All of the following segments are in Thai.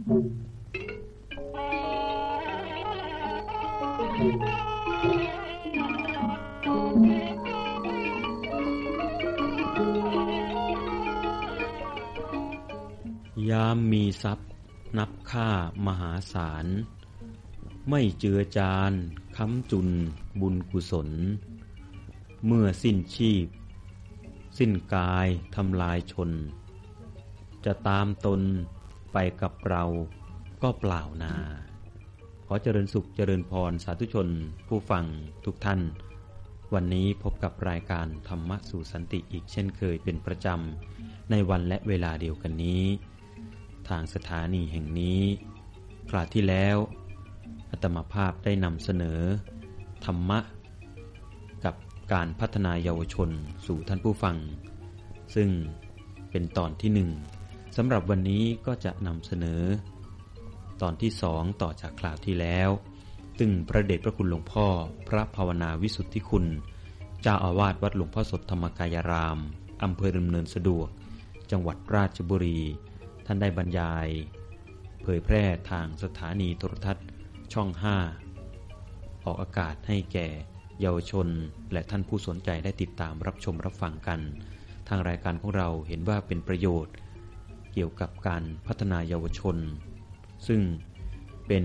ยามมีทรัพย์ นับค่ามหาศาล ไม่เจือจานค้ำจุนบุญกุศล เมื่อสิ้นชีพ สิ้นกายทำลายชน จะตามตน ไปกับเราก็เปล่านา ขอเจริญสุขเจริญพรสาธุชน ผู้ฟังทุกท่าน วันนี้พบกับรายการธรรมะสู่สันติอีกเช่นเคยเป็นประจำ ในวันและเวลาเดียวกันนี้ ทางสถานีแห่งนี้คราวที่แล้วอัตมาภาพได้นำเสนอ ธรรมะ กับการพัฒนาเยาวชนสู่ท่านผู้ฟัง ซึ่งเป็นตอนที่หนึ่ง สำหรับวันนี้ก็จะนำเสนอ ตอนที่สองต่อจากคราวที่แล้วซึ่งพระเดชพระคุณหลวงพ่อ พระภาวนาวิสุทธิคุณเจ้าอาวาสวัดหลวงพ่อสดธรรมกายรามอำเภอดำเนินสะดวก จังหวัดราชบุรี ท่านได้บรรยาย เผยแพร่ทางสถานีโทรทัศน์ช่อง 5 ออกอากาศให้แก่ เยาวชน และท่านผู้สนใจได้ติดตามรับชมรับฟังกัน ทางรายการของเราเห็นว่าเป็นประโยชน์ เกี่ยวกับการพัฒนาเยาวชน ซึ่งเป็น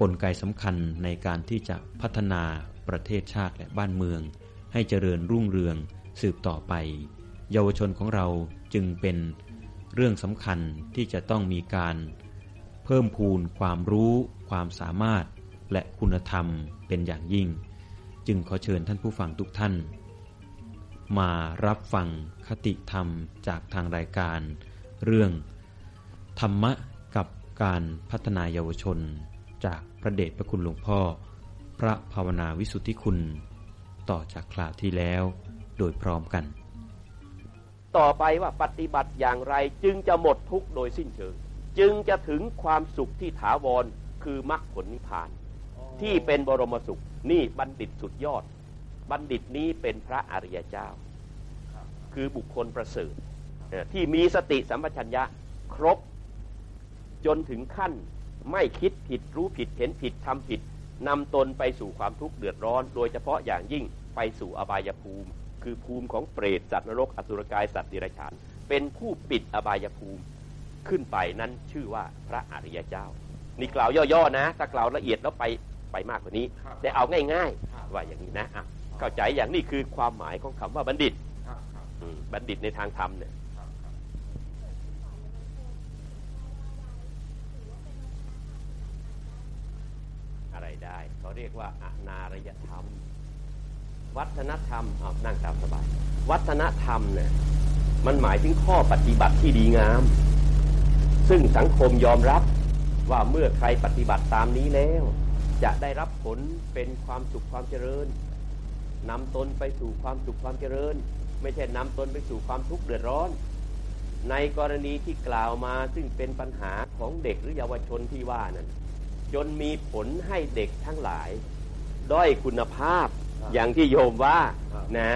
กลไกสำคัญในการที่จะพัฒนาประเทศชาติและบ้านเมือง ให้เจริญรุ่งเรืองสืบต่อไป เยาวชนของเราจึงเป็นเรื่องสำคัญที่จะต้องมีการเพิ่มพูนความรู้ ความสามารถและคุณธรรมเป็นอย่างยิ่ง จึงขอเชิญท่านผู้ฟังทุกท่าน มารับฟังคติธรรมจากทางรายการ เรื่อง ธรรมะกับการพัฒนาเยาวชน จากพระเดชพระคุณหลวงพ่อ พระภาวนาวิสุทธิคุณ ต่อจากคราวที่แล้วโดยพร้อมกัน ต่อไปว่าปฏิบัติอย่างไรจึงจะหมดทุกข์โดยสิ้นเชิง จึงจะถึงความสุขที่ถาวรคือมรรคผลนิพพาน ที่เป็นบรมสุขนี่บัณฑิตสุดยอด บัณฑิตนี้เป็นพระอริยเจ้า คือบุคคลประเสริฐ ที่มีสติสัมปชัญญะครบจนถึงขั้นไม่คิดผิดรู้ผิดเห็นผิดทำผิดนำตนไปสู่ความทุกข์เดือดร้อน โดยเฉพาะอย่างยิ่งไปสู่อบายภูมิ คือภูมิของเปรตสัตว์นรกอสุรกายสัตว์ดิรัจฉาน เป็นผู้ปิดอบายภูมิขึ้นไปนั้นชื่อว่าพระอริยเจ้า นี่กล่าวย่อๆนะ ถ้ากล่าวละเอียดแล้วไปไปมากกว่านี้ แต่เอาง่ายๆว่าอย่างนี้นะอะเข้าใจอย่างนี้คือความหมายของคำว่าบัณฑิตบัณฑิตในทางธรรมเนี่ยอะไรได้ เขาเรียกว่าอนารยธรรม วัฒนธรรมเอานั่งตามสบาย วัฒนธรรมเนี่ยมันหมายถึงข้อปฏิบัติที่ดีงาม ซึ่งสังคมยอมรับว่าเมื่อใครปฏิบัติตามนี้แล้ว จะได้รับผลเป็นความสุขความเจริญนำตนไปสู่ความสุขความเจริญ ไม่ใช่นำตนไปสู่ความทุกข์เดือดร้อน ในกรณีที่กล่าวมาซึ่งเป็นปัญหาของเด็กหรือเยาวชนที่ว่านั้น จนมีผลให้เด็กทั้งหลาย ด้อยคุณภาพอย่างที่โยมว่านะ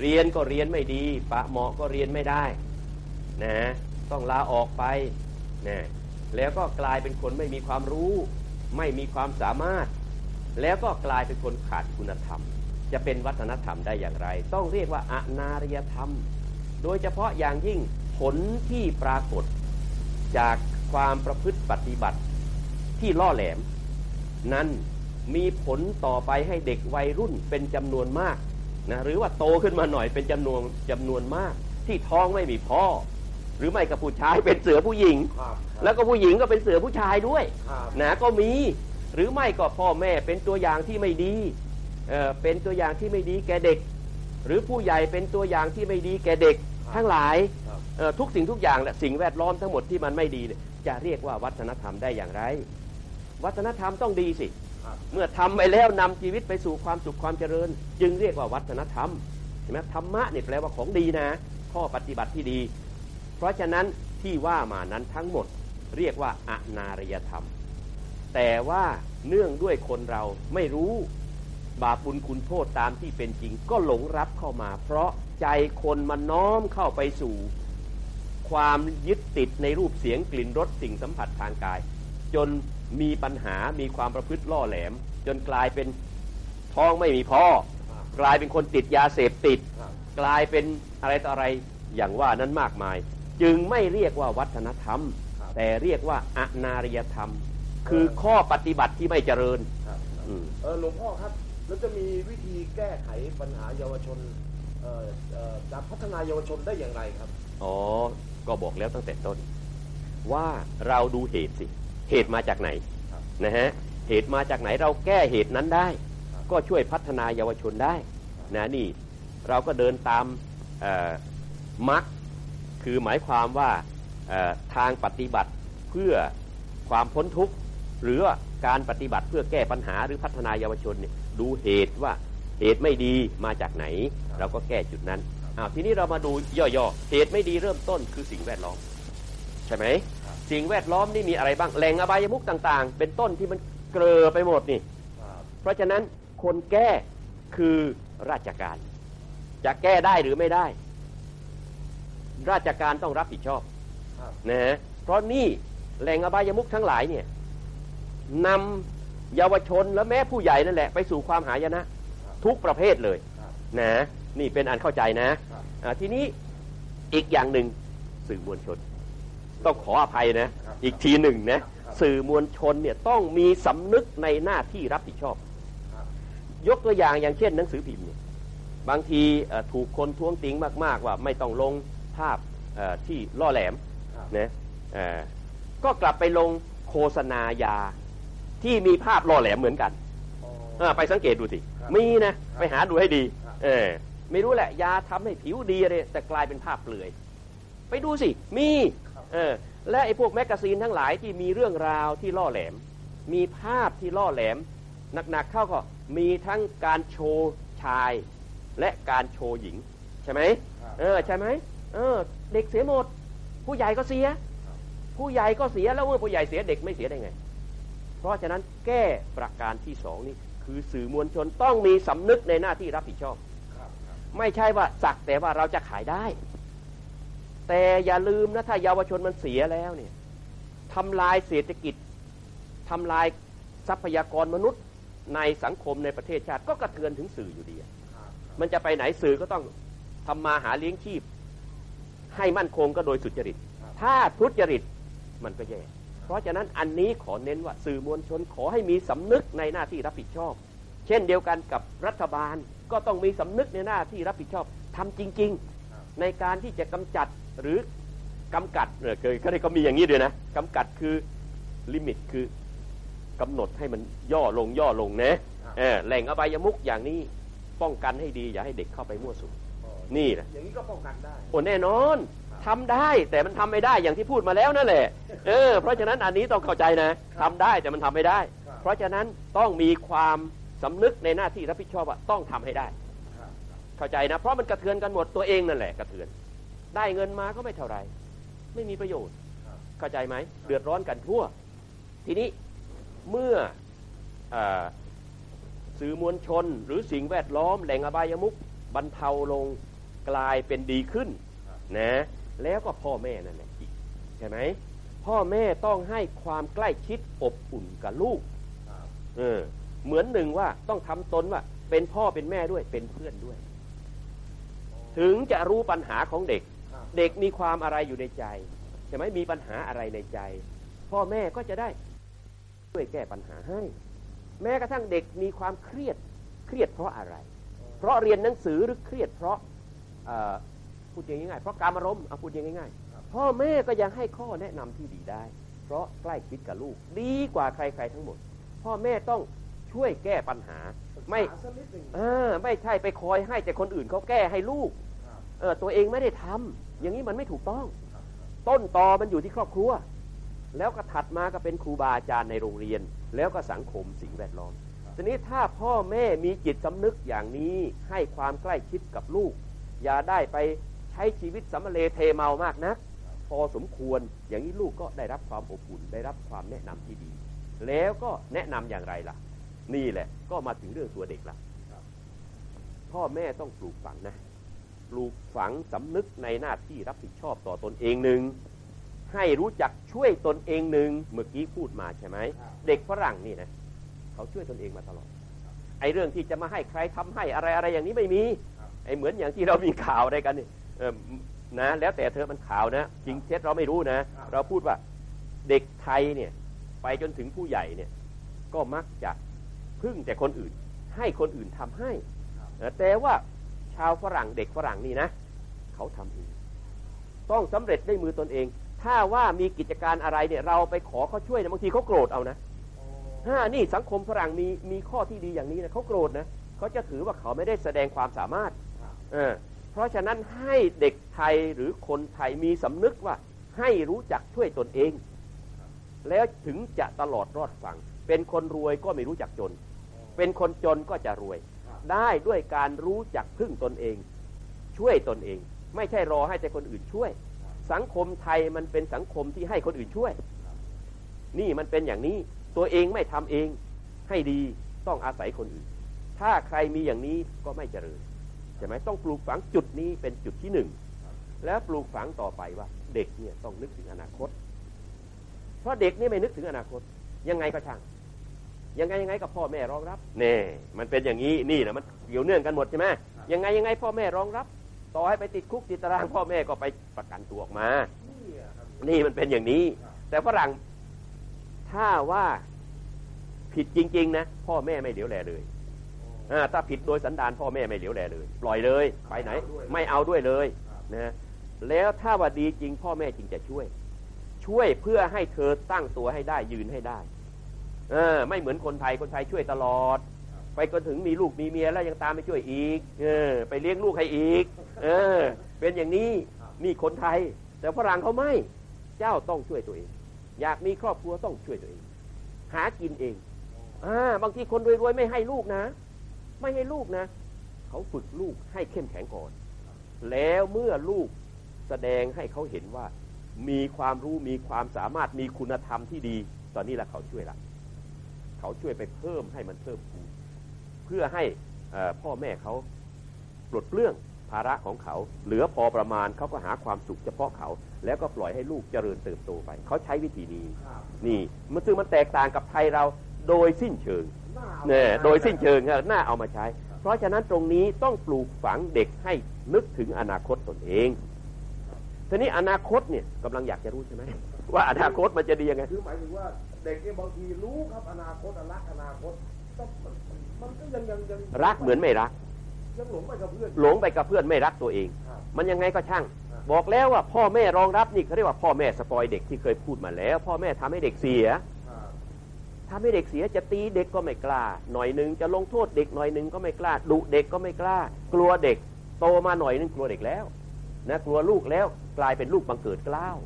เรียนก็เรียนไม่ดี ปะเหมาะก็เรียนไม่ได้นะต้องลาออกไปนะแล้วก็กลายเป็นคนไม่มีความรู้ ไม่มีความสามารถ แล้วก็กลายเป็นคนขาดคุณธรรม จะเป็นวัฒนธรรมได้อย่างไร ต้องเรียกว่าอนารยธรรม โดยเฉพาะอย่างยิ่งผลที่ปรากฏจากความประพฤติปฏิบัติ ที่ล่อแหลม นั้นมีผลต่อไปให้เด็กวัยรุ่นเป็นจำนวนมากนะหรือว่าโตขึ้นมาหน่อยเป็นจำนวนจำนวนมาก ที่ท้องไม่มีพ่อ หรือไม่กับผู้ชายเป็นเสือผู้หญิง แล้วก็ผู้หญิงก็เป็นเสือผู้ชายด้วยนะก็มีหรือไม่ก็พ่อแม่เป็นตัวอย่างที่ไม่ดีเออเป็นตัวอย่างที่ไม่ดีแก่เด็ก หรือผู้ใหญ่เป็นตัวอย่างที่ไม่ดีแก่เด็กทั้งหลายทุกสิ่งทุกอย่างแหละสิ่งแวดล้อมทั้งหมดที่มันไม่ดีจะเรียกว่าวัฒนธรรมได้อย่างไร วัฒนธรรมต้องดีสิ เมื่อทำไปแล้วนำชีวิตไปสู่ความสุขความเจริญ จึงเรียกว่าวัฒนธรรมเห็นไหมธรรมะนี่แปลว่าของดีนะ ข้อปฏิบัติที่ดี เพราะฉะนั้นที่ว่ามานั้นทั้งหมดเรียกว่าอนารยธรรม แต่ว่าเนื่องด้วยคนเราไม่รู้บาปบุญคุณโทษตามที่เป็นจริงก็หลงรับเข้ามา เพราะใจคนมันน้อมเข้าไปสู่ ความยึดติดในรูปเสียงกลิ่นรสสิ่งสัมผัสทางกาย จน มีปัญหามีความประพฤติล่อแหลม จนกลายเป็นท้องไม่มีพ่อ กลายเป็นคนติดยาเสพติด กลายเป็นอะไรต่ออะไรอย่างว่านั้นมากมาย จึงไม่เรียกว่าวัฒนธรรม แต่เรียกว่าอนารยธรรม คือข้อปฏิบัติที่ไม่เจริญครับอืมเออหลวงพ่อครับ แล้วจะมีวิธีแก้ไขปัญหาเยาวชนเอ่อเอ่อจะพัฒนาเยาวชนได้อย่างไรครับ อ๋อ ก็บอกแล้วตั้งแต่ต้น ว่าเราดูเหตุสิ เหตุมาจากไหนครับนะฮะเหตุมาจากไหนเราแก้เหตุนั้นได้ครับก็ช่วยพัฒนาเยาวชนได้นะนี่เราก็เดินตามเอ่อมรรคคือหมายความว่าเอ่อทางปฏิบัติเพื่อความพ้นทุกข์หรือว่าการปฏิบัติเพื่อแก้ปัญหาหรือพัฒนาเยาวชนเนี่ยดูเหตุว่าเหตุไม่ดีมาจากไหน เราก็แก้จุดนั้นอ้าวทีนี้เรามาดูย่อๆเหตุไม่ดีเริ่มต้นคือสิ่งแวดล้อม ใช่ไหมครับ สิ่งแวดล้อมนี่มีอะไรบ้างแหล่งอบายมุกต่างๆ เป็นต้นที่มันเกลอไปหมดนี่ครับเพราะฉะนั้นคนแก้คือราชการ จะแก้ได้หรือไม่ได้ ราชการต้องรับผิดชอบครับนะฮะเพราะนี่แหล่งอบายมุกทั้งหลายเนี่ยนำเยาวชนและแม้ผู้ใหญ่นั่นแหละ ไปสู่ความหายนะ ทุกประเภทเลยครับนะนี่เป็นอันเข้าใจนะครับอ่าทีนี้อีกอย่างหนึ่งสื่อมวลชน ต้องขออภัยนะครับอีกทีหนึ่งนะครับสื่อมวลชนเนี่ยต้องมีสำนึกในหน้าที่รับผิดชอบครับยกตัวอย่างอย่างเช่น หนังสือพิมพ์เนี่ยบางทีเอ่อถูกคนท้วงติงมาก ๆ ว่าไม่ต้องลงภาพเอ่อที่ล่อแหลมครับนะเอ่อก็กลับไปลงโฆษณายาที่มีภาพล่อแหลมเหมือนกันอ๋อเออไปสังเกตดูสิครับมีนะ ไปหาดูให้ดีครับเออไม่รู้แหละ ยาทำให้ผิวดีอะไรแต่กลายเป็นภาพเปลือย ไปดูสิ มี เออและไอ้พวกแมกกาซีนทั้งหลายที่มีเรื่องราวที่ล่อแหลม มีภาพที่ล่อแหลมหนักๆเข้าก็มีทั้งการโชว์ชายและการโชว์หญิง ใช่ไหมครับเออใช่ไหมเออ เด็กเสียหมด ผู้ใหญ่ก็เสีย ผู้ใหญ่ก็เสียแล้วเมื่อผู้ใหญ่เสียเด็กไม่เสียได้ไง เพราะฉะนั้นแก้ประการที่สองนี่คือสื่อมวลชนต้องมีสำนึกในหน้าที่รับผิดชอบครับครับไม่ใช่ว่าสักแต่ว่าเราจะขายได้ แต่อย่าลืมนะถ้าเยาวชนมันเสียแล้วเนี่ยทำลายเศรษฐกิจทำลายทรัพยากรมนุษย์ในสังคมในประเทศชาติ ก็กระเทือนถึงสื่ออยู่ดีอะครับมันจะไปไหนสื่อก็ต้องทำมาหาเลี้ยงชีพ ให้มั่นคงก็โดยสุจริต ถ้าทุจริตมันก็แย่ เพราะฉะนั้นอันนี้ขอเน้นว่าสื่อมวลชนขอให้มีสำนึกในหน้าที่รับผิดชอบ เช่นเดียวกันกับรัฐบาลก็ต้องมีสำนึกในหน้าที่รับผิดชอบทำจริง ๆ ในการที่จะกำจัด หรือกำกัดเออเคยเขาได้ก็มีอย่างนี้ด้วยนะกำกัดคือลิมิตคือกำหนดให้มันย่อลงย่อลงนะเออแหล่งอบายมุกอย่างนี้ป้องกันให้ดีอย่าให้เด็กเข้าไปมั่วสุมอ๋อนี่แหละอย่างนี้ก็ป้องกันได้โอ้แน่นอนทำได้แต่มันทำไม่ได้อย่างที่พูดมาแล้วนั่นแหละเออเพราะฉะนั้นอันนี้ต้องเข้าใจนะทำได้แต่มันทำไม่ได้ครับเพราะฉะนั้นต้องมีความสำนึกในหน้าที่รับผิดชอบว่าต้องทำให้ได้ครับเข้าใจนะ เพราะมันกระเทือนกันหมดตัวเองนั่นแหละกระเทือน ได้เงินมาก็ไม่เท่าไหรไม่มีประโยชน์ครับเข้าใจไหมเดือดร้อนกันทั่ว ทีนี้เมื่อเออสื่อมวลชนหรือสิ่งแวดล้อมแหล่งอบายมุกบรรเทาลงกลายเป็นดีขึ้นนะแล้วก็พ่อแม่นั่นแหละอีกใช่ไหมพ่อแม่ต้องให้ความใกล้ชิดอบอุ่นกับลูกครับเออเหมือนหนึ่งว่าต้องทำตนว่า เป็นพ่อเป็นแม่ด้วยเป็นเพื่อนด้วย ถึงจะรู้ปัญหาของเด็กครับ เด็กมีความอะไรอยู่ในใจใช่ไหมมีปัญหาอะไรในใจ พ่อแม่ก็จะได้ช่วยแก้ปัญหาให้ แม้กระทั่งเด็กมีความเครียดเครียดเพราะอะไร เพราะเรียนหนังสือหรือเครียดเพราะพูดอย่างง่ายๆเพราะการอารมณ์เอาพูดอย่างง่ายๆพ่อแม่ก็ยังให้ข้อแนะนำที่ดีได้ เพราะใกล้ชิดกับลูก ดีกว่าใครๆทั้งหมด พ่อแม่ต้องช่วยแก้ปัญหา ไม่อไม่ใช่ไปคอยให้แต่คนอื่นเขาแก้ให้ลูกเออตัวเองไม่ได้ทำ อย่างนี้มันไม่ถูกต้อง ต้นตอมันอยู่ที่ครอบครัว แล้วก็ถัดมาก็เป็นครูบาอาจารย์ในโรงเรียน แล้วก็สังคมสิ่งแวดล้อมทีนี้ถ้าพ่อแม่มีจิตสำนึกอย่างนี้ให้ความใกล้ชิดกับลูก อย่าได้ไปใช้ชีวิตสำเรเทเมามากนักพอสมควรอย่างนี้ลูกก็ได้รับความอบอุ่นได้รับความแนะนำที่ดี แล้วก็แนะนำอย่างไรล่ะ นี่แหละก็มาถึงเรื่องตัวเด็กละพ่อแม่ต้องปลูกฝังนะ ลูกฝังสำนึกในหน้าที่รับผิดชอบต่อตนเองหนึ่งให้รู้จักช่วยตนเองหนึ่งเมื่อกี้พูดมาใช่ไหมเด็กฝรั่งนี่นะเขาช่วยตนเองมาตลอดไอ้เรื่องที่จะมาให้ใครทำให้อะไรอะไรอย่างนี้ไม่มีไอ้เหมือนอย่างที่เรามีข่าวอะไรกันนี่เออนะ แล้วแต่เธอมันข่าวนะ จริงเท็จเราไม่รู้นะ เราพูดว่าเด็กไทยเนี่ย ไปจนถึงผู้ใหญ่เนี่ย ก็มักจะพึ่งแต่คนอื่น ให้คนอื่นทำให้แต่ว่า ชาวฝรั่งเด็กฝรั่งนี่นะ เขาทำเองต้องสำเร็จด้วยมือตนเอง ถ้าว่ามีกิจการอะไรเนี่ยเราไปขอเขาช่วยเนี่ยบางทีเขาโกรธเอานะฮ่านี่สังคมฝรั่งมีมีข้อที่ดีอย่างนี้นะเขาโกรธนะเขาจะถือว่าเขาไม่ได้แสดงความสามารถเออเพราะฉะนั้นให้เด็กไทยหรือคนไทยมีสำนึกว่าให้รู้จักช่วยตนเอง แล้วถึงจะตลอดรอดฟังเป็นคนรวยก็ไม่รู้จักจน เป็นคนจนก็จะรวย ได้ด้วยการรู้จักพึ่งตนเอง ช่วยตนเอง ไม่ใช่รอให้แต่คนอื่นช่วย สังคมไทยมันเป็นสังคมที่ให้คนอื่นช่วย นี่มันเป็นอย่างนี้ตัวเองไม่ทำเองให้ดีต้องอาศัยคนอื่น ถ้าใครมีอย่างนี้ก็ไม่เจริญใช่ไหมต้องปลูกฝังจุดนี้เป็นจุดที่หนึ่งแล้วปลูกฝังต่อไปว่า เด็กเนี่ยต้องนึกถึงอนาคต เพราะเด็กนี่ไม่นึกถึงอนาคต ยังไงก็ช่าง ยังไงยังไงกับพ่อแม่รองรับเน่มันเป็นอย่างนี้นี่นะมันเกี่ยวเนื่องกันหมดใช่ไหมยังไงยังไงพ่อแม่รองรับ ต่อให้ไปติดคุกติดตารางพ่อแม่ก็ไปประกันตัวออกมา นี่มันเป็นอย่างนี้ แต่ฝรั่งถ้าว่าผิดจริง ๆ นะ พ่อแม่ไม่เหลียวแลเลยอ่าถ้าผิดโดยสันดานพ่อแม่ไม่เหลียวแลเลย ปล่อยเลยไปไหน ไม่เอาด้วยเลยนะแล้วถ้าว่าดีจริงพ่อแม่จริงจะช่วย ช่วยเพื่อให้เธอตั้งตัวให้ได้ยืนให้ได้ เออไม่เหมือนคนไทยคนไทยช่วยตลอด ไปก็ถึงมีลูกมีเมียแล้วยังตามไปช่วยอีก เออ ไปเลี้ยงลูกให้อีก เออ เป็นอย่างนี้นี่คนไทย แต่ฝรั่งเขาไม่ เจ้าต้องช่วยตัวเอง อยากมีครอบครัวต้องช่วยตัวเอง หากินเองอ่าบางทีคนรวยๆไม่ให้ลูกนะ ไม่ให้ลูกนะเขาฝึกลูกให้เข้มแข็งก่อน แล้วเมื่อลูกแสดงให้เขาเห็นว่า มีความรู้มีความสามารถมีคุณธรรมที่ดี ตอนนี้แหละเขาช่วยละ เขาช่วยไปเพิ่มให้มันเพิ่มพูนเพื่อให้พ่อแม่เขาปลดเปลื้องภาระของเขา เหลือพอประมาณเขาก็หาความสุขเฉพาะเขา แล้วก็ปล่อยให้ลูกเจริญเติบโตไป เขาใช้วิธีนี้นี่มันซึ่งมันแตกต่างกับไทยเราโดยสิ้นเชิงเนี่ยโดยสิ้นเชิงน่าเอามาใช้ เพราะฉะนั้นตรงนี้ต้องปลูกฝังเด็กให้นึกถึงอนาคตตนเองทีนี้อนาคตเนี่ยกำลังอยากจะรู้ใช่ไหมว่าอนาคตมันจะดียังไงคือหมายถึงว่า เด็กเนี่ยบางทีรู้ครับอนาคตรักอนาคตมันก็ยังยังยังรักเหมือนไม่รัก ยังหลงไปกับเพื่อน หลงไปกับเพื่อนไม่รักตัวเองครับมันยังไงก็ช่างครับบอกแล้วว่าพ่อแม่รองรับนี่เขาเรียกว่าพ่อแม่สปอยเด็กที่เคยพูดมาแล้ว พ่อแม่ทำให้เด็กเสียครับทำให้เด็กเสียจะตีเด็กก็ไม่กล้า หน่อยหนึ่งจะลงโทษเด็กหน่อยหนึ่งก็ไม่กล้าดุเด็กก็ไม่กล้า กลัวเด็ก โตมาหน่อยนึงกลัวเด็กแล้วนะกลัวลูกแล้วกลายเป็นลูกบังเกิดเกล้าว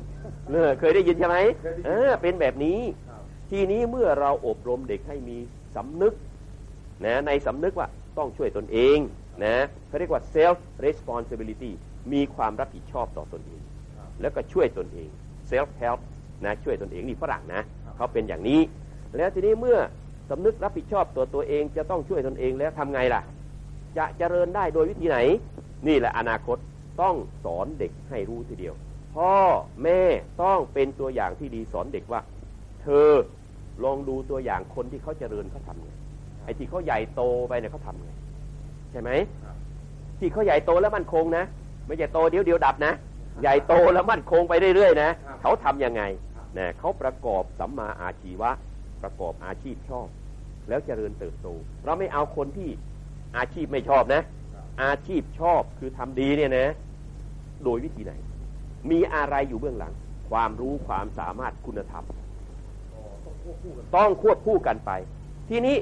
เนอเคยได้ยินใช่ไหมเออเป็นแบบนี้ครับ ทีนี้เมื่อเราอบรมเด็กให้มีสำนึกนะในสำนึกว่าต้องช่วยตนเองนะเขาเรียกว่า self responsibility มีความรับผิดชอบต่อตนเอง แล้วก็ช่วยตนเอง self help นะช่วยตนเองนี่ฝรั่งนะเขาเป็นอย่างนี้ แล้วทีนี้เมื่อสำนึกรับผิดชอบตัวตัวเองจะต้องช่วยตนเองแล้วทำไงล่ะ จะเจริญได้โดยวิธีไหน นี่แหละอนาคตต้องสอนเด็กให้รู้ทีเดียว พ่อแม่ต้องเป็นตัวอย่างที่ดีสอนเด็กว่า เธอ ลองดูตัวอย่างคนที่เขาเจริญเขาทำไงไอ้ที่เขาใหญ่โตไปเนี่ยเขาทำไงใช่ไหมครับที่เขาใหญ่โตแล้วมั่นคงนะไม่ใช่โตเดี๋ยวเดียวดับนะใหญ่โตแล้วมั่นคงไปเรื่อยๆนะครับเขาทำยังไงนะเขาประกอบสัมมาอาชีวะ ประกอบอาชีพชอบ แล้วเจริญเติบโต เราไม่เอาคนที่อาชีพไม่ชอบนะ อาชีพชอบคือทำดีเนี่ยนะ โดยวิธีไหน มีอะไรอยู่เบื้องหลัง ความรู้ความสามารถคุณธรรมอ๋อ ต้องควบคู่กันต้องควบคู่กันไป ทีนี้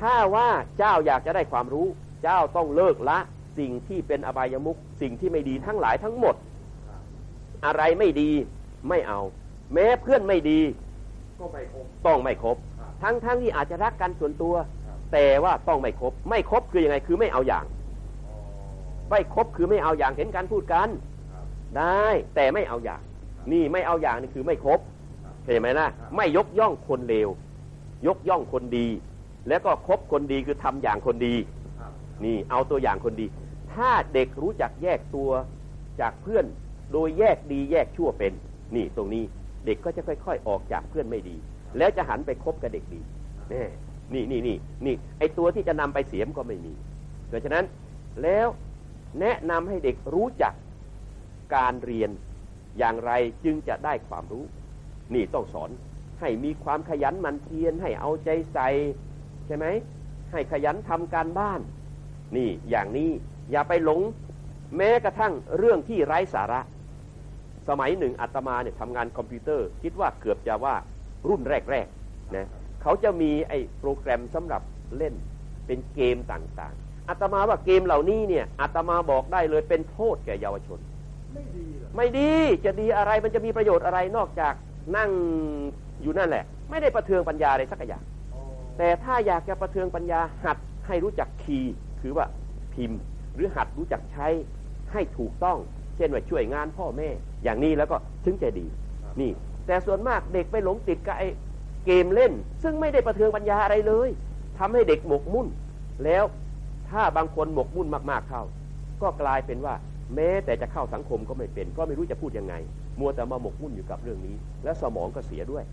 ถ้าว่าเจ้าอยากจะได้ความรู้ เจ้าต้องเลิกละสิ่งที่เป็นอบายมุขสิ่งที่ไม่ดีทั้งหลายทั้งหมดครับอะไรไม่ดีไม่เอา แม้เพื่อนไม่ดีก็ไปคงต้องไม่คบครับทั้งทั้งที่อาจจะรักกันส่วนตัวครับแต่ว่าต้องไม่คบไม่คบคือยังไงคือไม่เอาอย่างอ๋อไม่คบคือไม่เอาอย่างเห็นกันพูดกันครับได้แต่ไม่เอาอย่าง นี่ไม่เอาอย่างนี่คือไม่คบครับ เข้าใจไหมล่ะครับไม่ยกย่องคนเลว ยกย่องคนดี แล้วก็คบคนดีคือทำอย่างคนดีครับนี่เอาตัวอย่างคนดีถถ้าเด็กรู้จักแยกตัวจากเพื่อน โดยแยกดีแยกชั่วเป็น นี่ตรงนี้เด็กก็จะค่อย ๆ ออกจากเพื่อนไม่ดี แล้วจะหันไปคบกับเด็กดีนี่นี่นี่นี่ไอตัวที่จะนำไปเสียมก็ไม่มีเพราะฉะนั้นแล้วแนะนำให้เด็กรู้จักการเรียนอย่างไรจึงจะได้ความรู้ นี่ต้องสอนให้มีความขยันหมั่นเพียรให้เอาใจใส่ใช่ไหมให้ขยันทำการบ้าน นี่อย่างนี้อย่าไปหลง แม้กระทั่งเรื่องที่ไร้สาระ สมัยหนึ่งอาตมาเนี่ยทำงานคอมพิวเตอร์ คิดว่าเกือบจะว่ารุ่นแรกๆนะเขาจะมีไอ้โปรแกรมสำหรับเล่นเป็นเกมต่างๆอาตมาว่าเกมเหล่านี้เนี่ยอาตมาบอกได้เลยเป็นโทษแก่เยาวชน ไม่ดีเหรอไม่ดีจะดีอะไรมันจะมีประโยชน์อะไรนอกจาก นั่งอยู่นั่นแหละ ไม่ได้ประเทืองปัญญาอะไรสักอย่างอ๋อแต่ถ้าอยากจะประเทืองปัญญาหัดให้รู้จักคีย์คือว่าพิมพ์ หรือหัดรู้จักใช้ให้ถูกต้อง เช่นว่าช่วยงานพ่อแม่ อย่างนี้แล้วก็ถึงจะดี นี่ แต่ส่วนมากเด็กไปหลงติดกับไอ้เกมเล่น ซึ่งไม่ได้ประเทืองปัญญาอะไรเลยทำให้เด็กหมกมุ่น แล้วถ้าบางคนหมกมุ่นมากๆเข้า ก็กลายเป็นว่า แม้แต่จะเข้าสังคมก็ไม่เป็น ก็ไม่รู้จะพูดยังไง มัวแต่มาหมกมุ่นอยู่กับเรื่องนี้ แล้วสมองก็เสียด้วย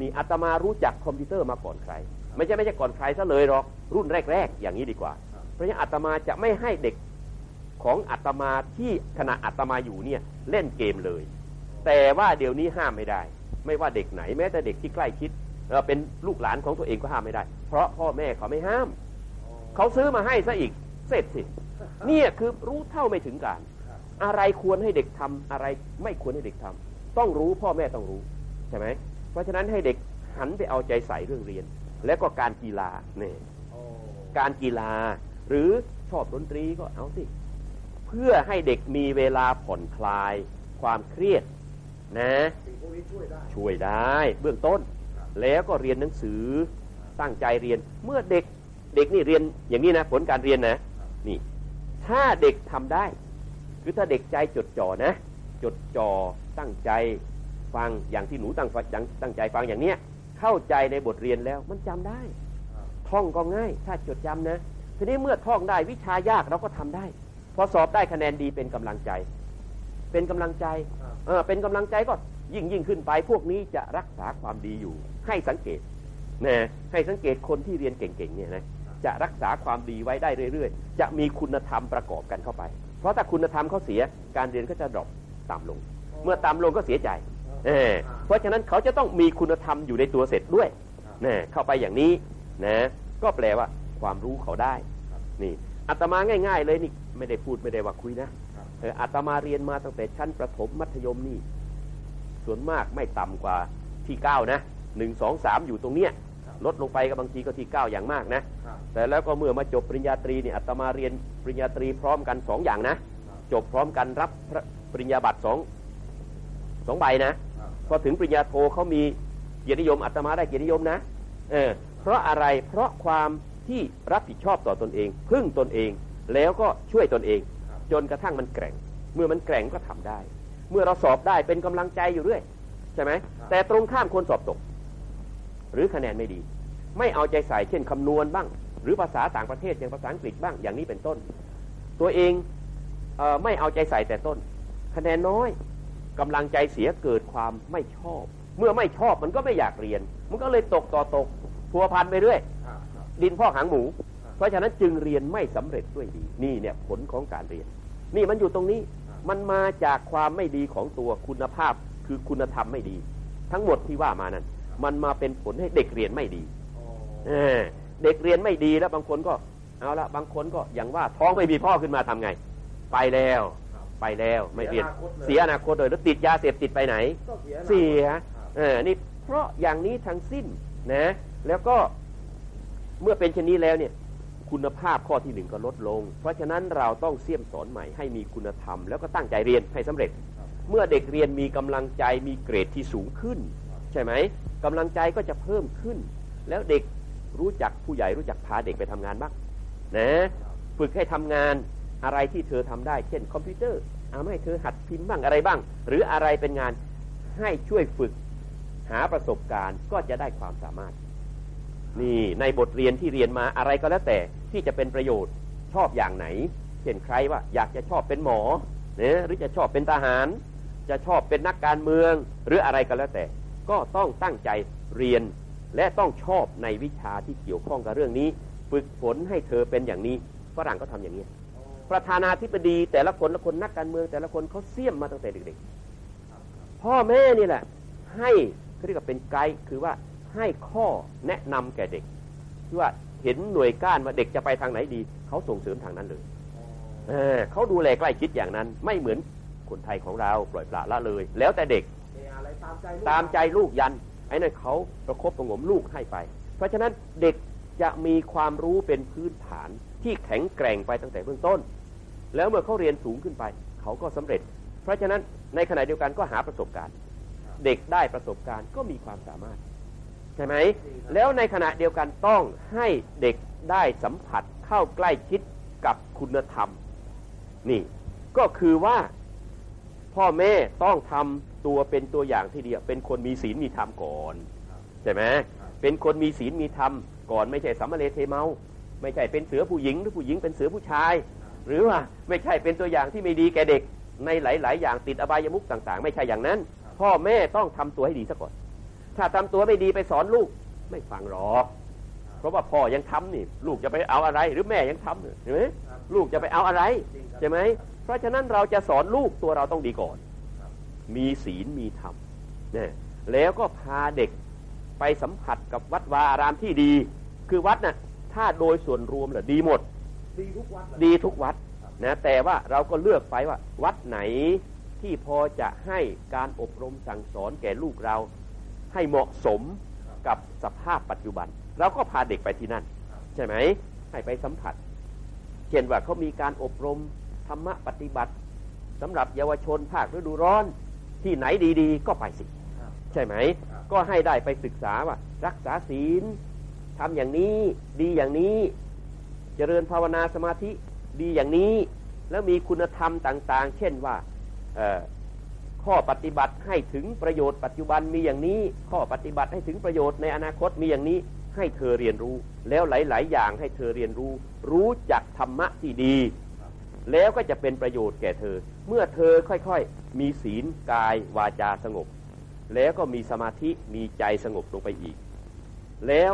นี่อาตมารู้จักคอมพิวเตอร์มาก่อนใคร ไม่ใช่ไม่ใช่ก่อนใครซะเลยหรอกรุ่นแรก ๆ อย่างนี้ดีกว่า เพราะฉะนั้นอาตมาจะไม่ให้เด็กของอาตมาที่ขณะอาตมาอยู่เนี่ยเล่นเกมเลย แต่ว่าเดี๋ยวนี้ห้ามไม่ได้ ไม่ว่าเด็กไหนแม้แต่เด็กที่ใกล้ชิดเอ่อเป็นลูกหลานของตัวเองก็ห้ามไม่ได้ เพราะพ่อแม่เขาไม่ห้าม เขาซื้อมาให้ซะอีกเสร็จสิเนี่ยคือรู้เท่าไม่ถึงการ อะไรควรให้เด็กทำอะไร ไม่ควรให้เด็กทำต้องรู้พ่อแม่ต้องรู้ใช่ไหมเพราะฉะนั้นให้เด็กหันไปเอาใจใส่เรื่องเรียน และก็การกีฬาเนี่ยการกีฬา หรือชอบดนตรีก็เอาสิเพื่อให้เด็กมีเวลาผ่อนคลาย ความเครียดนะช่วยได้ช่วยได้เบื้องต้น แล้วก็เรียนหนังสือตั้งใจเรียนเมื่อเด็กเด็กนี่เรียนอย่างนี้นะผลการเรียนนะนี่ถ้าเด็กทำได้ คือถ้าเด็กใจจดจ่อนะ จดจ่อตั้งใจฟังอย่างที่หนูตั้งตั้งตั้งใจฟังอย่างเนี้ยเข้าใจในบทเรียนแล้วมันจำได้ ท่องก็ง่าย ถ้าจดจำนะ ทีนี้เมื่อท่องได้วิชายากเราก็ทำได้ พอสอบได้คะแนนดีเป็นกำลังใจ เป็นกำลังใจครับเออเป็นกำลังใจก็ยิ่งยิ่งขึ้นไป พวกนี้จะรักษาความดีอยู่ ให้สังเกตนะให้สังเกตคนที่เรียนเก่งๆเนี่ยนะจะรักษาความดีไว้ได้เรื่อย ๆ จะมีคุณธรรมประกอบกันเข้าไปเพ ราะถ้าคุณธรรมเขาเสียการเรียนก็จะดรอปต่ำลง เมื่อต่ำลงก็เสียใจเออเพราะฉะนั้นเขาจะต้องมีคุณธรรมอยู่ในตัวเสร็จด้วยนะเข้าไปอย่างนี้นะก็แปลว่าความรู้เขาได้นี่อาตมาง่าย ๆ เลยนี่ไม่ได้พูดไม่ได้ว่าคุยนะเอออาตมาเรียนมาตั้งแต่ชั้นประถมมัธยมนี่ ส่วนมากไม่ต่ำกว่าที่เก้านะหนึ่งสองสามอยู่ตรงเนี้ย ลดลงไปก็บางทีก็ที่เก้าอย่างมากนะครับแต่แล้วก็เมื่อมาจบปริญญาตรีเนี่ยอาตมาเรียนปริญญาตรีพร้อมกันสองอย่างนะ จบพร้อมกันรับพระปริญญาบัตรสองสองใบนะครับพอถึงปริญญาโทเขามีเกียรตินิยมอาตมาได้เกียรตินิยมนะเออเพราะอะไรเพราะความที่รับผิดชอบต่อตนเอง พึ่งตนเอง แล้วก็ช่วยตนเอง จนกระทั่งมันแกร่ง เมื่อมันแกร่งก็ทำได้ เมื่อเราสอบได้เป็นกำลังใจอยู่เรื่อยใช่ไหมแต่ตรงข้ามคนสอบตก หรือคะแนนไม่ดี ไม่เอาใจใส่เช่นคำนวณบ้าง หรือภาษาต่างประเทศอย่างภาษาอังกฤษบ้างอย่างนี้เป็นต้น ตัวเองเออไม่เอาใจใส่แต่ต้น คะแนนน้อยกำลังใจเสียเกิดความไม่ชอบ เมื่อไม่ชอบมันก็ไม่อยากเรียน มันก็เลยตกต่อตกพัวพันไปเรื่อยดินพ่อหางหมู เพราะฉะนั้นจึงเรียนไม่สำเร็จด้วยดี นี่เนี่ยผลของการเรียน นี่มันอยู่ตรงนี้มันมาจากความไม่ดีของตัวคุณภาพคือคุณธรรมไม่ดี ทั้งหมดที่ว่ามานั้น มันมาเป็นผลให้เด็กเรียนไม่ดีอ๋อเออเด็กเรียนไม่ดีแล้วบางคนก็เอาละบางคนก็อย่างว่าท้องไม่มีพ่อขึ้นมาทำไง ไปแล้วครับไปแล้วไม่เรียนเสียอนาคตเลยเสียอนาคตเลยแล้วติดยาเสพติดไปไหนก็เสียนะเสียครับเออนี่เพราะอย่างนี้ทั้งสิ้นนะแล้วก็เมื่อเป็นเช่นนี้แล้วเนี่ยคุณภาพข้อที่หนึ่งก็ลดลง เพราะฉะนั้นเราต้องเสี่ยมสอนใหม่ให้มีคุณธรรม แล้วก็ตั้งใจเรียนให้สำเร็จ เมื่อเด็กเรียนมีกำลังใจมีเกรดที่สูงขึ้น ใช่ไหม กำลังใจก็จะเพิ่มขึ้น แล้วเด็กรู้จักผู้ใหญ่รู้จักพาเด็กไปทำงานบ้างนะฝึกให้ทำงานอะไรที่เธอทำได้ เช่นคอมพิวเตอร์เอาให้เธอหัดพิมพ์บ้างอะไรบ้าง หรืออะไรเป็นงานให้ช่วยฝึกหาประสบการณ์ก็จะได้ความสามารถ นี่ในบทเรียนที่เรียนมาอะไรก็แล้วแต่ที่จะเป็นประโยชน์ชอบอย่างไหน เช่นใครว่าอยากจะชอบเป็นหมอเนี่ยหรือจะชอบเป็นทหาร จะชอบเป็นนักการเมือง หรืออะไรก็แล้วแต่ ก็ต้องตั้งใจเรียน และต้องชอบในวิชาที่เกี่ยวข้องกับเรื่องนี้ ฝึกฝนให้เธอเป็นอย่างนี้ฝรั่งก็ทำอย่างนี้ ประธานาธิบดีแต่ละคนละคนนักการเมืองแต่ละคนเขาเสี่ยมมาตั้งแต่เด็กๆ พ่อแม่นี่แหละ ให้เขาเรียกว่าเป็นไกด์คือว่าให้ข้อแนะนำแก่เด็กคือว่าเห็นหน่วยก้านว่าเด็กจะไปทางไหนดี เขาส่งเสริมทางนั้นเลยเเขาดูแลใกล้ชิดอย่างนั้น ไม่เหมือนคนไทยของเราปล่อยปละละเลย แล้วแต่เด็ก ตามใจลูกยันไอ้นั่นเขาประคบประงมลูกให้ไป เพราะฉะนั้นเด็กจะมีความรู้เป็นพื้นฐานที่แข็งแกร่งไปตั้งแต่เบื้องต้น แล้วเมื่อเขาเรียนสูงขึ้นไป เขาก็สำเร็จ เพราะฉะนั้นในขณะเดียวกันก็หาประสบการณ์ เด็กได้ประสบการณ์ก็มีความสามารถ ใช่ไหม แล้วในขณะเดียวกันต้องให้เด็กได้สัมผัสเข้าใกล้ชิดกับคุณธรรม นี่ ก็คือว่า พ่อแม่ต้องทำตัวเป็นตัวอย่างที่ดีเป็นคนมีศีลมีธรรมก่อนใช่ไหมเป็นคนมีศีลมีธรรมก่อนไม่ใช่สัมมาเลเทเมา ไม่ใช่เป็นเสือผู้หญิงหรือผู้หญิงเป็นเสือผู้ชาย หรือว่าไม่ใช่เป็นตัวอย่างที่ไม่ดีแก่เด็ก ในหลาย ๆ อย่างติดอบายมุขต่าง ๆ ไม่ใช่อย่างนั้น พ่อแม่ต้องทำตัวให้ดีซะก่อน ถ้าทำตัวไม่ดีไปสอนลูกไม่ฟังหรอกเพราะว่าพ่อยังทำนี่ ลูกจะไปเอาอะไรหรือแม่ยังทำเนี่ยเห็นไหมลูกจะไปเอาอะไรใช่ไหม เพราะฉะนั้นเราจะสอนลูกตัวเราต้องดีก่อน มีศีลมีธรรมเนี่ยแล้วก็พาเด็กไปสัมผัสกับวัดวาอารามที่ดี คือวัดน่ะถ้าโดยส่วนรวมแหละดีหมด ดีทุกวัดเหรอดีทุกวัดนะแต่ว่าเราก็เลือกไปว่า วัดไหนที่พอจะให้การอบรมสั่งสอนแก่ลูกเรา ให้เหมาะสมกับสภาพปัจจุบัน เราก็พาเด็กไปที่นั่น ใช่ไหมให้ไปสัมผัส เช่นว่าเขามีการอบรม ธรรมะปฏิบัติสำหรับเยาวชนภาคฤดูร้อนที่ไหนดีๆ ก็ไปสิครับใช่ไหม ก็ให้ได้ไปศึกษาว่า รักษาศีลทำอย่างนี้ดีอย่างนี้ เจริญภาวนาสมาธิดีอย่างนี้ แล้วมีคุณธรรมต่างๆ เช่นว่าเอ่อข้อปฏิบัติให้ถึงประโยชน์ปัจจุบันมีอย่างนี้ ข้อปฏิบัติให้ถึงประโยชน์ในอนาคตมีอย่างนี้ให้เธอเรียนรู้ แล้วหลาย ๆ อย่างให้เธอเรียนรู้ รู้จักธรรมะที่ดี แล้วก็จะเป็นประโยชน์แก่เธอ เมื่อเธอค่อยๆ มีศีลกายวาจาสงบ แล้วก็มีสมาธิมีใจสงบลงไปอีก แล้ว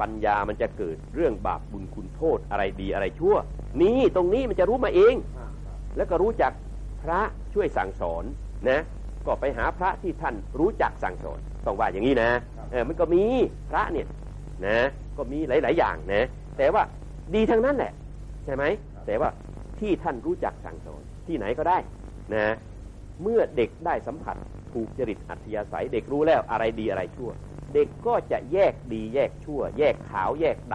ปัญญามันจะเกิดเรื่องบาปบุญคุณโทษอะไรดีอะไรชั่ว นี่ตรงนี้มันจะรู้มาเอง แล้วก็รู้จักพระช่วยสั่งสอนนะ ก็ไปหาพระที่ท่านรู้จักสั่งสอนต้องว่าอย่างนี้นะเออมันก็มีพระเนี่ยนะ ก็มีหลาย ๆ อย่างนะ แต่ว่าดีทั้งนั้นแหละ ใช่ไหมแต่ว่า ที่ท่านรู้จักสั่งสอนที่ไหนก็ได้นะเมื่อเด็กได้สัมผัสถูกจริตอัธยาศัย เด็กรู้แล้วอะไรดีอะไรชั่ว เด็กก็จะแยกดีแยกชั่ว แยกขาวแยกด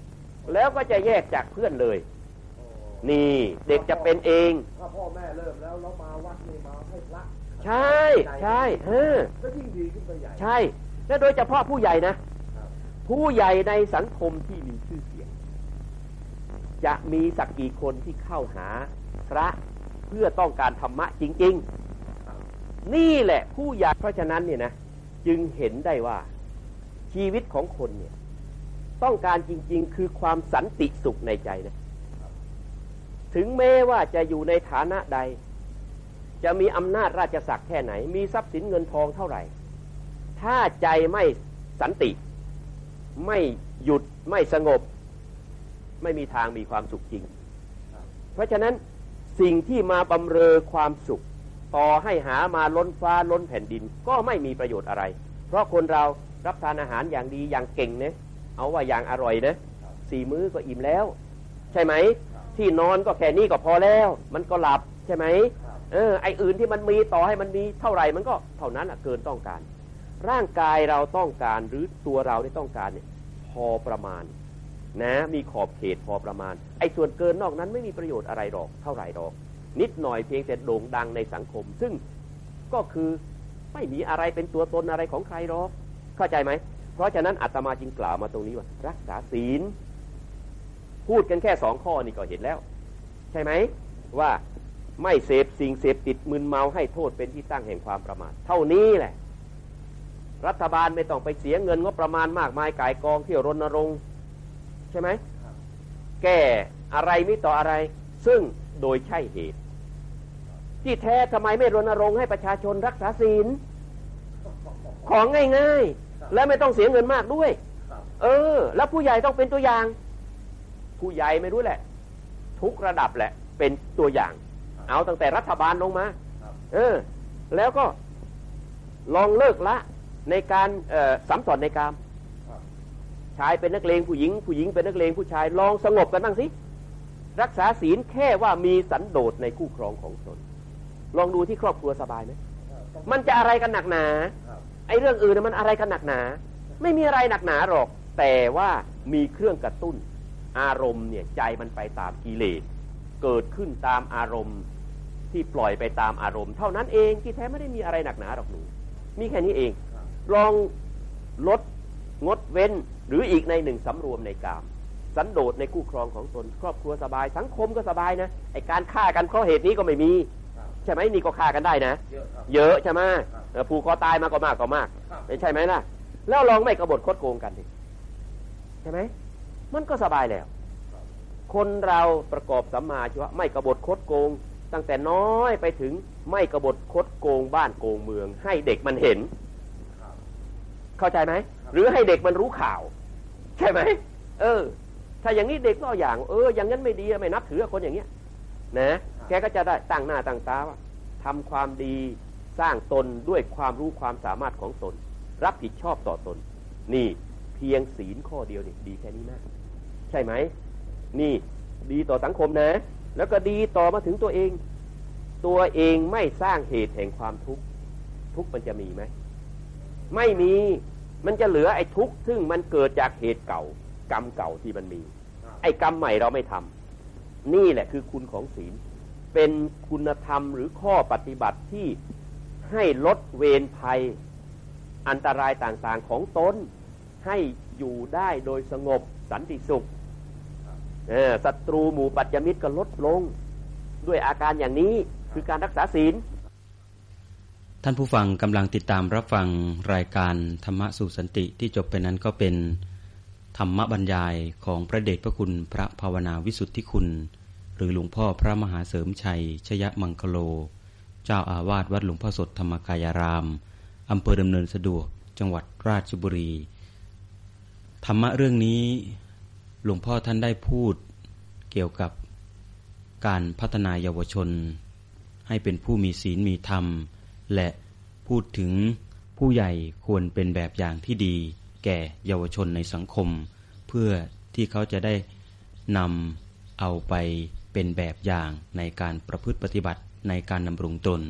ำแล้วก็จะแยกจากเพื่อนเลยโอ้นี่เด็กจะเป็นเองถ้าพ่อแม่เริ่มแล้วแล้วมาวัดนี่มาให้พระใช่ใช่เออก็ยิ่งดีขึ้นไปใหญ่ใช่ และโดยเฉพาะผู้ใหญ่นะครับผู้ใหญ่ในสังคมที่มีชื่อเสียง จะมีสักกี่คนที่เข้าหาพระเพื่อต้องการธรรมะจริง ๆ นี่แหละผู้ใหญ่เพราะฉะนั้นเนี่ยนะจึงเห็นได้ว่าชีวิตของคนเนี่ย ต้องการจริง ๆ คือความสันติสุขในใจนะถึงแม้ว่าจะอยู่ในฐานะใด จะมีอำนาจราชศักดิ์แค่ไหน มีทรัพย์สินเงินทองเท่าไหร่ ถ้าใจไม่สันติ ไม่หยุดไม่สงบ ไม่มีทางมีความสุขจริง เพราะฉะนั้นสิ่งที่มาบำเรอความสุข ต่อให้หามาล้นฟ้าล้นแผ่นดินก็ไม่มีประโยชน์อะไร เพราะคนเรารับทานอาหารอย่างดีอย่างเก่งเนี่ยเอาว่าอย่างอร่อยนะสี่มื้อก็อิ่มแล้ว ใช่ไหม ที่นอนก็แค่นี้ก็พอแล้ว มันก็หลับใช่ไหมเออไออื่นที่มันมีต่อให้มันมีเท่าไหร่มันก็เท่านั้นอะเกินต้องการ ร่างกายเราต้องการหรือตัวเราได้ต้องการเนี่ยพอประมาณ นะมีขอบเขตพอประมาณ ไอ้ส่วนเกินนอกนั้นไม่มีประโยชน์อะไรหรอกเท่าไหร่หรอก นิดหน่อยเพียงแต่โด่งดังในสังคม ซึ่งก็คือไม่มีอะไรเป็นตัวตนอะไรของใครหรอกเข้าใจไหม เพราะฉะนั้นอาตมาจึงกล่าวมาตรงนี้ว่า รักษาศีล พูดกันแค่สองข้อนี่ก็เห็นแล้ว ใช่ไหมว่าไม่เสพสิ่งเสพติดมึนเมาให้โทษเป็นที่ตั้งแห่งความประมาทเท่านี้แหละ รัฐบาลไม่ต้องไปเสียเงินงบประมาณมากมายก่ายกองเที่ยวรณรงค์ ใช่ไหมแก้อะไรไมิต่ออะไร ซึ่งโดยใช่เหตุ ที่แท้ทำไมไม่รณรงค์ให้ประชาชนรักษาศีล ของง่ายๆ และไม่ต้องเสียเงินมากด้วย เออ แล้วผู้ใหญ่ต้องเป็นตัวอย่าง ผู้ใหญ่ไม่รู้แหละ ทุกระดับแหละ เป็นตัวอย่าง เอาตั้งแต่รัฐบาลลงมาเออ แล้วก็ลองเลิกละในการสัมสอนในกาม ชายเป็นนักเลงผู้หญิง ผู้หญิงเป็นนักเลงผู้ชายลองสงบกันบ้างสิรักษาศีลแค่ว่ามีสันโดษในคู่ครองของตนลองดูที่ครอบครัวสบายไหมมันจะอะไรกันหนักหนา ไอ้เรื่องอื่นมันอะไรกันหนักหนา ไม่มีอะไรหนักหนาหรอก แต่ว่ามีเครื่องกระตุ้น อารมณ์เนี่ยใจมันไปตามกิเลส เกิดขึ้นตามอารมณ์ที่ปล่อยไปตามอารมณ์ เท่านั้นเองที่แท้ไม่ได้มีอะไรหนักหนาหรอกหนู มีแค่นี้เอง ลองลดงดเว้น หรืออีกในหนึ่งสำรวมในกาม สันโดษในคู่ครองของตน ครอบครัวสบาย สังคมก็สบายนะไอการฆ่ากันเพราะเหตุนี้ก็ไม่มี ใช่ไหมนี่ก็ฆ่ากันได้นะ เยอะใช่ไหมผูกคอตายมาก็มากก็มากใช่ไหมล่ะ แล้วลองไม่กบฏคดโกงกันดิใช่ไหมมันก็สบายแล้ว คนเราประกอบสัมมาชีวะไม่กบฏคดโกง ตั้งแต่น้อยไปถึงไม่กบฏคดโกงบ้านโกงเมือง ให้เด็กมันเห็น เข้าใจไหมหรือให้เด็กมันรู้ข่าว ใช่ไหมเออ ถ้าอย่างนี้เด็กก็อย่าง เออ อย่างนั้นไม่ดีไม่นับถือคนอย่างเงี้ยนะแกก็จะได้ตั้งหน้าตั้งตาว่าทำความดีสร้างตนด้วยความรู้ความสามารถของตน รับผิดชอบต่อตน นี่เพียงศีลข้อเดียวนี่ดีแค่นี้มาก ใช่ไหม นี่ดีต่อสังคมนะ แล้วก็ดีต่อมาถึงตัวเอง ตัวเองไม่สร้างเหตุแห่งความทุกข์ ทุกข์มันจะมีไหม ไม่มี มันจะเหลือไอ้ทุกข์ซึ่งมันเกิดจากเหตุเก่า กรรมเก่าที่มันมี ไอ้กรรมใหม่เราไม่ทำนี่แหละคือคุณของศีล เป็นคุณธรรมหรือข้อปฏิบัติที่ให้ลดเวรภัย อันตรายต่างๆของตนให้อยู่ได้โดยสงบสันติสุขศัตรูหมู่ปัจจมิตรก็ลดลง ด้วยอาการอย่างนี้คือการรักษาศีล ท่านผู้ฟังกำลังติดตามรับฟังรายการธรรมะสู่สันติที่จบไปนั้นก็เป็น ธรรมบรรยายของพระเดชพระคุณพระภาวนาวิสุทธิคุณ หรือหลวงพ่อพระมหาเสริมชัย ชยมังคโล เจ้าอาวาสวัดหลวงพ่อสดธรรมกายารามอำเภอดำเนินสะดวกจังหวัดราชบุรี ธรรมะเรื่องนี้หลวงพ่อท่านได้พูดเกี่ยวกับการพัฒนายาวชน ให้เป็นผู้มีศีลมีธรรม และพูดถึงผู้ใหญ่ควรเป็นแบบอย่างที่ดี แก่เยาวชนในสังคม เพื่อที่เขาจะได้นำเอาไปเป็นแบบอย่างในการประพฤติปฏิบัติในการดำรงตน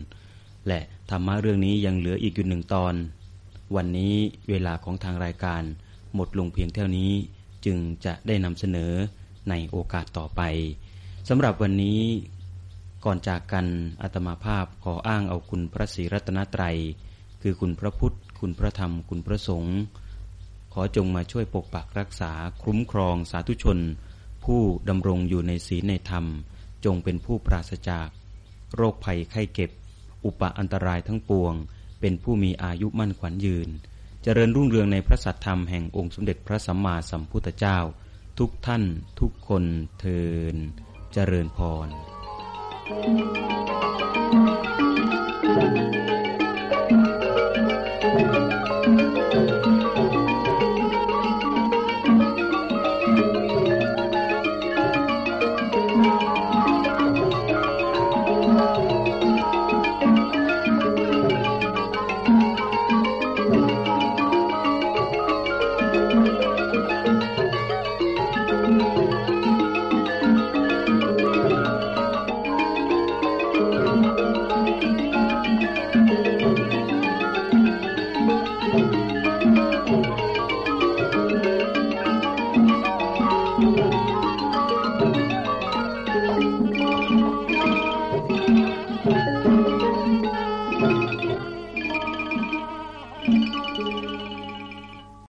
และธรรมะเรื่องนี้ยังเหลืออีกอยู่หนึ่งตอน วันนี้เวลาของทางรายการหมดลงเพียงเท่านี้จึงจะได้นำเสนอในโอกาสต่อไปสำหรับวันนี้ ก่อนจากกันอาตมาภาพขออ้างเอาคุณพระศรีรัตนตรัย คือคุณพระพุทธ คุณพระธรรม คุณพระสงฆ์ขอจงมาช่วยปกปักรักษาคุ้มครองสาธุชน ผู้ดำรงอยู่ในศีลในธรรม จงเป็นผู้ปราศจาก โรคภัยไข้เก็บ อุปอันตรายทั้งปวง เป็นผู้มีอายุมั่นขวัญยืน เจริญรุ่งเรืองในพระสัทธรรมแห่งองค์สมเด็จพระสัมมาสัมพุทธเจ้า ทุกท่าน ทุกคนเทินเจริญพร うん